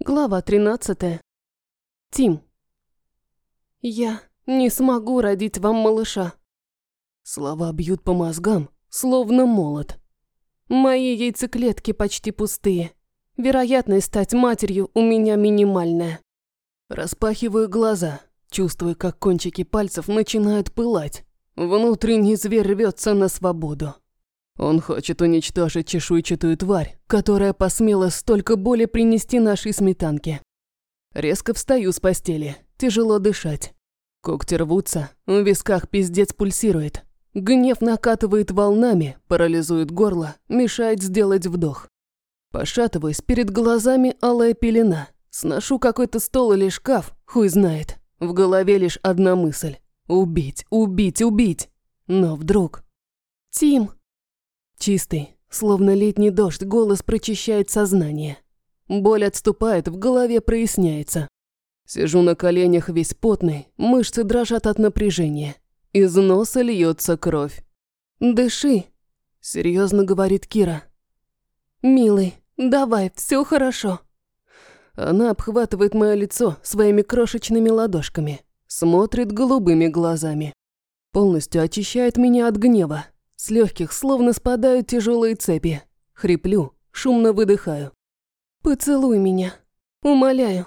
Глава 13. Тим. Я не смогу родить вам малыша. Слова бьют по мозгам, словно молот. Мои яйцеклетки почти пустые. Вероятность стать матерью у меня минимальная. Распахиваю глаза, чувствую, как кончики пальцев начинают пылать. Внутренний зверь рвется на свободу. Он хочет уничтожить чешуйчатую тварь, которая посмела столько боли принести нашей сметанке. Резко встаю с постели, тяжело дышать. Когти рвутся, в висках пиздец пульсирует. Гнев накатывает волнами, парализует горло, мешает сделать вдох. Пошатываюсь, перед глазами алая пелена. Сношу какой-то стол или шкаф, хуй знает. В голове лишь одна мысль. Убить, убить, убить. Но вдруг... «Тим!» Чистый, словно летний дождь, голос прочищает сознание. Боль отступает, в голове проясняется. Сижу на коленях весь потный, мышцы дрожат от напряжения. Из носа льется кровь. «Дыши», — серьезно говорит Кира. «Милый, давай, все хорошо». Она обхватывает мое лицо своими крошечными ладошками, смотрит голубыми глазами. Полностью очищает меня от гнева, с легких словно спадают тяжелые цепи. Хриплю, шумно выдыхаю. «Поцелуй меня. Умоляю».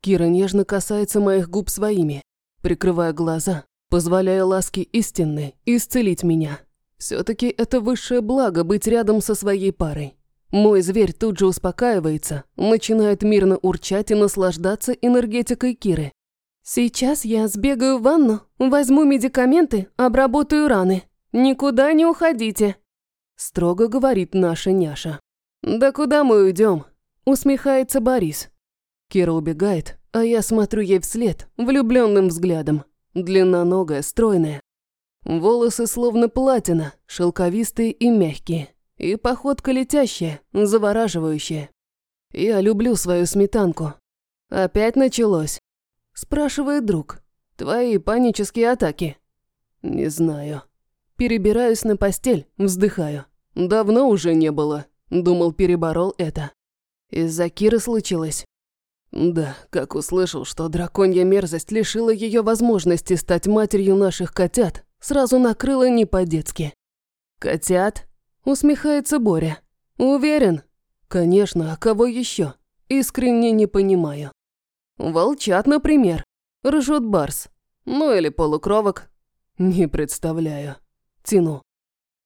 Кира нежно касается моих губ своими, прикрывая глаза, позволяя ласки истинной исцелить меня. Все-таки это высшее благо быть рядом со своей парой. Мой зверь тут же успокаивается, начинает мирно урчать и наслаждаться энергетикой Киры. «Сейчас я сбегаю в ванну, возьму медикаменты, обработаю раны. «Никуда не уходите», – строго говорит наша няша. «Да куда мы уйдем?» – усмехается Борис. Кира убегает, а я смотрю ей вслед, влюбленным взглядом. Длинноногая, стройная. Волосы словно платина, шелковистые и мягкие. И походка летящая, завораживающая. Я люблю свою сметанку. Опять началось. Спрашивает друг. Твои панические атаки? Не знаю. Перебираюсь на постель, вздыхаю. Давно уже не было. Думал, переборол это. Из-за Киры случилось. Да, как услышал, что драконья мерзость лишила ее возможности стать матерью наших котят, сразу накрыла не по-детски. «Котят?» – усмехается Боря. «Уверен?» «Конечно, а кого еще? Искренне не понимаю». «Волчат, например. Ржет барс. Ну или полукровок. Не представляю». Тяну.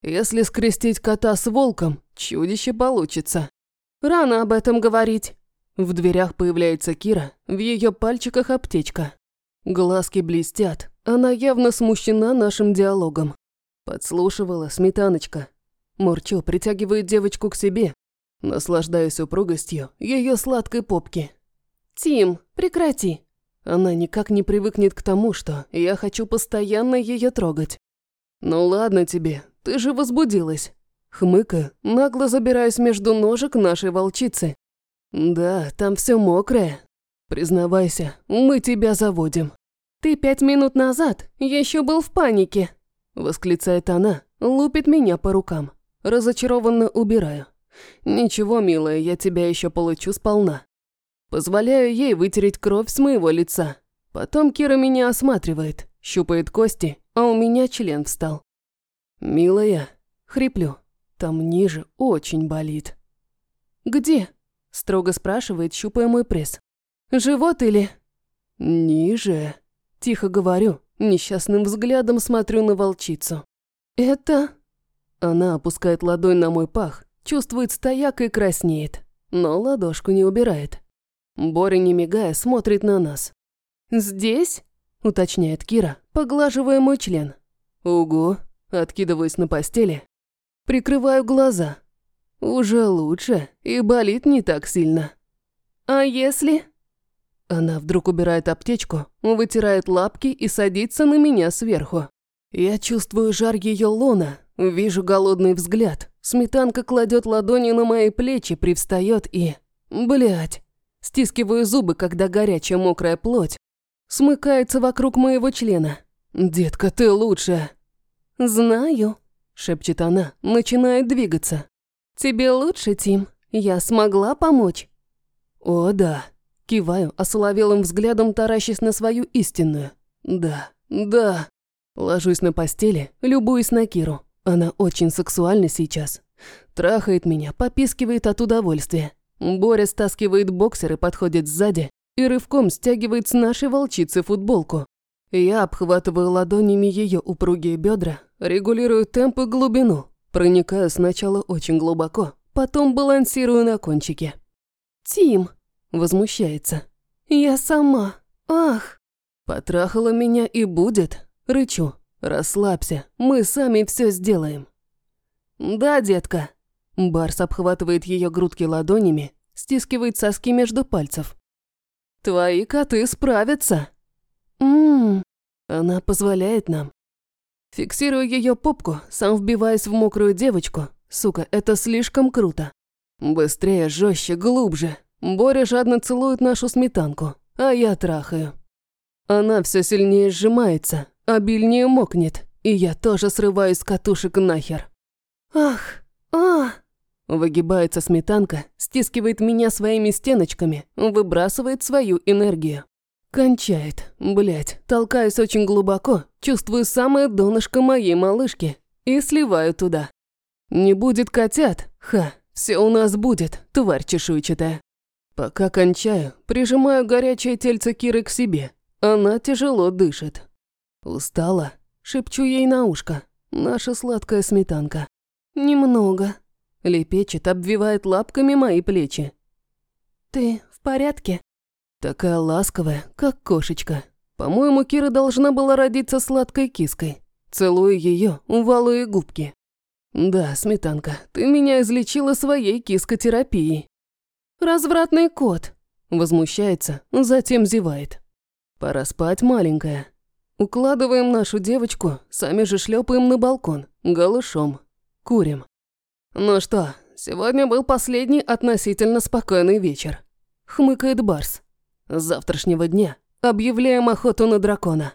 Если скрестить кота с волком, чудище получится. Рано об этом говорить. В дверях появляется Кира, в ее пальчиках аптечка. Глазки блестят, она явно смущена нашим диалогом. Подслушивала сметаночка. Мурчу притягивает девочку к себе, наслаждаясь упругостью ее сладкой попки. «Тим, прекрати!» Она никак не привыкнет к тому, что я хочу постоянно ее трогать. «Ну ладно тебе, ты же возбудилась». Хмыка, нагло забираясь между ножек нашей волчицы. «Да, там все мокрое. Признавайся, мы тебя заводим». «Ты пять минут назад еще был в панике», – восклицает она, лупит меня по рукам. Разочарованно убираю. «Ничего, милая, я тебя еще получу сполна». Позволяю ей вытереть кровь с моего лица. Потом Кира меня осматривает, щупает кости а у меня член встал. «Милая», — хриплю, — «там ниже очень болит». «Где?» — строго спрашивает, щупая мой пресс. «Живот или...» «Ниже», — тихо говорю, несчастным взглядом смотрю на волчицу. «Это...» Она опускает ладонь на мой пах, чувствует стояк и краснеет, но ладошку не убирает. Боря, не мигая, смотрит на нас. «Здесь?» – уточняет Кира, поглаживая мой член. Угу, откидываюсь на постели. Прикрываю глаза. Уже лучше и болит не так сильно. А если... Она вдруг убирает аптечку, вытирает лапки и садится на меня сверху. Я чувствую жар ее лона, вижу голодный взгляд. Сметанка кладет ладони на мои плечи, привстает и... Блять. Стискиваю зубы, когда горячая мокрая плоть смыкается вокруг моего члена. «Детка, ты лучшая!» «Знаю», – шепчет она, начинает двигаться. «Тебе лучше, Тим? Я смогла помочь?» О, да. Киваю, осоловелым взглядом таращась на свою истинную. Да, да. Ложусь на постели, любуюсь на Киру. Она очень сексуальна сейчас. Трахает меня, попискивает от удовольствия. Боря стаскивает боксер и подходит сзади и рывком стягивает с нашей волчицы футболку. Я обхватываю ладонями ее упругие бедра, регулирую темп и глубину, проникаю сначала очень глубоко, потом балансирую на кончике. «Тим!» – возмущается. «Я сама! Ах!» Потрахала меня и будет. Рычу. «Расслабься, мы сами все сделаем». «Да, детка». Барс обхватывает ее грудки ладонями, стискивает соски между пальцев. «Твои коты справятся». «Ммм». Она позволяет нам. Фиксирую ее попку, сам вбиваясь в мокрую девочку. Сука, это слишком круто. Быстрее, жестче, глубже. Боря жадно целует нашу сметанку, а я трахаю. Она все сильнее сжимается, обильнее мокнет, и я тоже срываюсь с катушек нахер. «Ах, а!» Выгибается сметанка, стискивает меня своими стеночками, выбрасывает свою энергию. Кончает, блять, толкаюсь очень глубоко, чувствую самое донышко моей малышки и сливаю туда. Не будет котят, ха, все у нас будет, тварь чешуйчатая. Пока кончаю, прижимаю горячее тельце Киры к себе. Она тяжело дышит. Устала, шепчу ей на ушко. Наша сладкая сметанка. Немного. Лепечет, обвивает лапками мои плечи. Ты в порядке? Такая ласковая, как кошечка. По-моему, Кира должна была родиться сладкой киской. Целую ее, валые губки. Да, сметанка, ты меня излечила своей кискотерапией. Развратный кот. Возмущается, затем зевает. Пора спать, маленькая. Укладываем нашу девочку, сами же шлепаем на балкон, голышом. Курим. Ну что, сегодня был последний относительно спокойный вечер. Хмыкает Барс. С завтрашнего дня объявляем охоту на дракона.